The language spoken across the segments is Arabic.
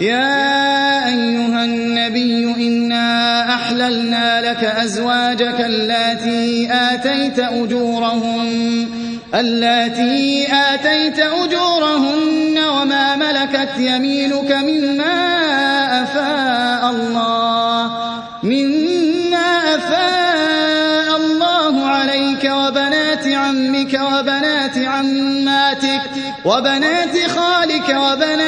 يا أيها النبي إنا أحللنا لك أزواجك اللاتي آتيت أجورهن اللاتي آتيت أجورهن وما ملكت يمينك مما أفاء الله مما أفاء الله عليك وبنات عمك وبنات عماتك وبنات خالك وبنات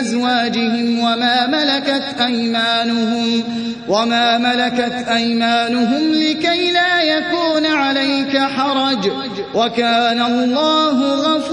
أزواجهم وما ملكت أيمانهم وما ملكت أيمانهم لكي لا يكون عليك حرج وكان الله غفورا